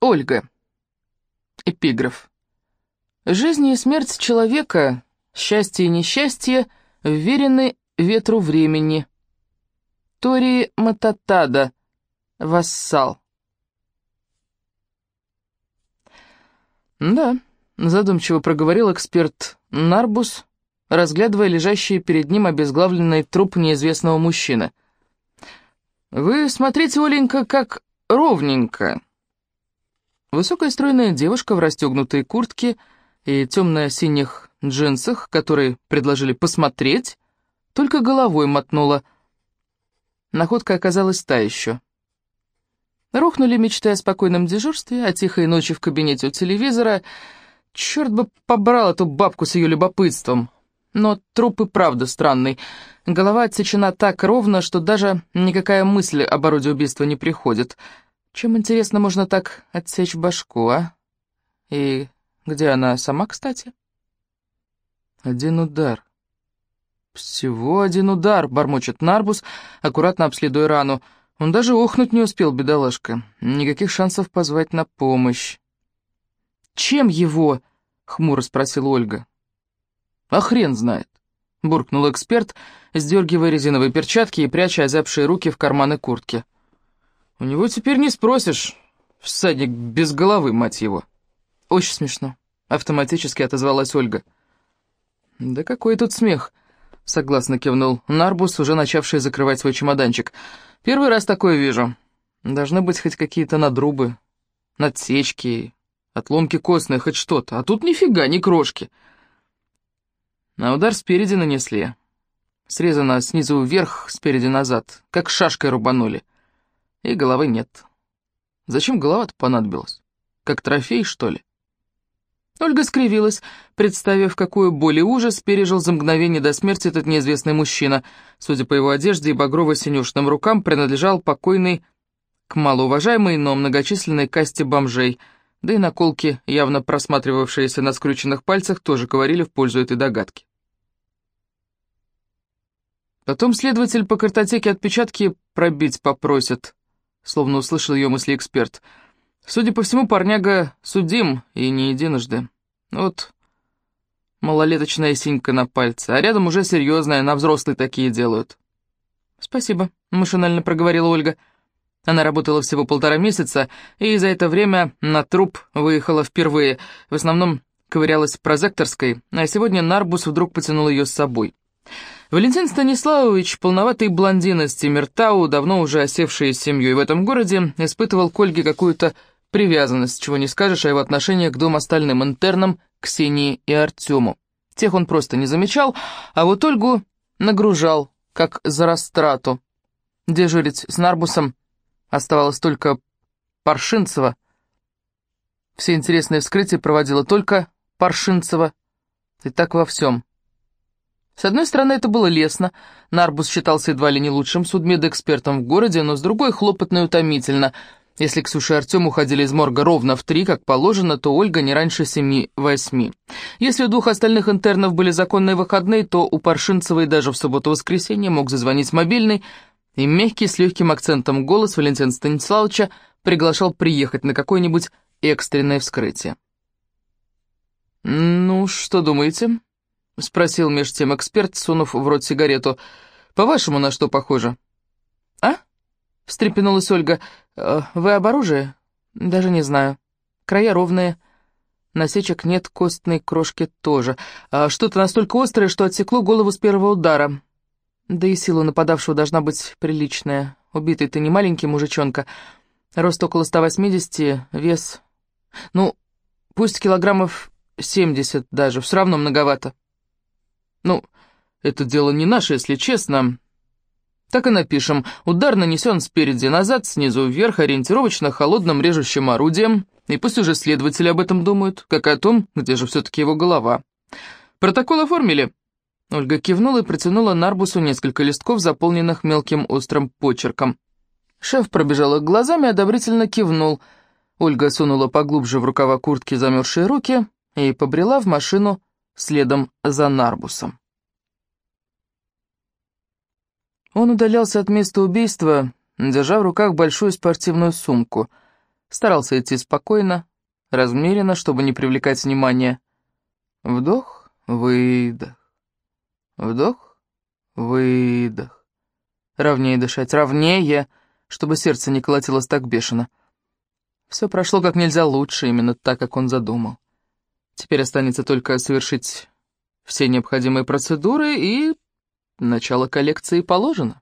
Ольга. Эпиграф. Жизнь и смерть человека, счастье и несчастье вверены ветру времени. Тори Мататада, вассал. Да, задумчиво проговорил эксперт Нарбус, разглядывая лежащий перед ним обезглавленный труп неизвестного мужчины. «Вы смотрите, Оленька, как ровненько». Высокая стройная девушка в расстегнутой куртке и темно-синих джинсах, которые предложили посмотреть, только головой мотнула. Находка оказалась та еще. Рухнули мечты о спокойном дежурстве, о тихой ночи в кабинете у телевизора. Черт бы побрал эту бабку с ее любопытством. Но труп и правда странный. Голова отсечена так ровно, что даже никакая мысль об ороде убийства не приходит. Чем, интересно, можно так отсечь башку, а? И где она сама, кстати? Один удар. Всего один удар, бормочет Нарбус, аккуратно обследуя рану. Он даже охнуть не успел, бедолашка. Никаких шансов позвать на помощь. «Чем его?» — хмуро спросила Ольга. «А хрен знает», — буркнул эксперт, сдергивая резиновые перчатки и пряча озябшие руки в карманы куртки. «У него теперь не спросишь. Всадник без головы, мать его». «Очень смешно», — автоматически отозвалась Ольга. «Да какой тут смех», — согласно кивнул Нарбус, уже начавший закрывать свой чемоданчик. «Первый раз такое вижу. Должны быть хоть какие-то надрубы, надсечки, отломки костные, хоть что-то. А тут нифига, ни крошки». На удар спереди нанесли. Срезано снизу вверх, спереди назад, как шашкой рубанули. И головы нет. Зачем голова-то понадобилась? Как трофей, что ли? Ольга скривилась, представив, какую боль и ужас пережил за мгновение до смерти этот неизвестный мужчина. Судя по его одежде и багрово-синюшным рукам, принадлежал покойный к малоуважаемой, но многочисленной касте бомжей — да и наколки, явно просматривавшиеся на скрюченных пальцах, тоже говорили в пользу этой догадки. Потом следователь по картотеке отпечатки пробить попросит, словно услышал ее мысли эксперт. Судя по всему, парняга судим, и не единожды. Вот малолеточная синька на пальце, а рядом уже серьезная, на взрослые такие делают. «Спасибо», — машинально проговорила Ольга. Она работала всего полтора месяца, и за это время на труп выехала впервые. В основном ковырялась в прозекторской, а сегодня Нарбус вдруг потянул ее с собой. Валентин Станиславович, полноватый блондин из Тимиртау, давно уже осевший с семьей в этом городе, испытывал к Ольге какую-то привязанность, чего не скажешь о его отношении к двум остальным интернам, Ксении и Артему. Тех он просто не замечал, а вот Ольгу нагружал, как за растрату. Дежурить с Нарбусом оставалось только Паршинцева. Все интересные вскрытия проводила только Паршинцева. И так во всем. С одной стороны, это было лестно. Нарбус считался едва ли не лучшим судмедэкспертом в городе, но с другой — хлопотно и утомительно. Если Ксюша и Артем уходили из морга ровно в три, как положено, то Ольга не раньше семи-восьми. Если у двух остальных интернов были законные выходные, то у Паршинцевой даже в субботу-воскресенье мог зазвонить мобильный, и мягкий с легким акцентом голос Валентина Станиславовича приглашал приехать на какое-нибудь экстренное вскрытие. «Ну, что думаете?» — спросил меж тем эксперт, сунув в рот сигарету. «По-вашему, на что похоже?» «А?» — встрепенулась Ольга. «Э, «Вы об оружии?» «Даже не знаю. Края ровные. Насечек нет, костной крошки тоже. А что-то настолько острое, что отсекло голову с первого удара. Да и сила нападавшего должна быть приличная. Убитый-то не маленький мужичонка. Рост около 180, вес... Ну, пусть килограммов 70 даже, все равно многовато». Ну, это дело не наше, если честно. Так и напишем. Удар нанесен спереди назад, снизу вверх, ориентировочно холодным режущим орудием. И пусть уже следователи об этом думают, как о том, где же все-таки его голова. Протокол оформили?» Ольга кивнула и протянула Нарбусу несколько листков, заполненных мелким острым почерком. Шеф пробежал их глазами и одобрительно кивнул. Ольга сунула поглубже в рукава куртки замерзшие руки и побрела в машину следом за Нарбусом. Он удалялся от места убийства, держа в руках большую спортивную сумку. Старался идти спокойно, размеренно, чтобы не привлекать внимания. Вдох, выдох. Вдох, выдох. Ровнее дышать, ровнее, чтобы сердце не колотилось так бешено. Все прошло как нельзя лучше, именно так, как он задумал. Теперь останется только совершить все необходимые процедуры, и начало коллекции положено.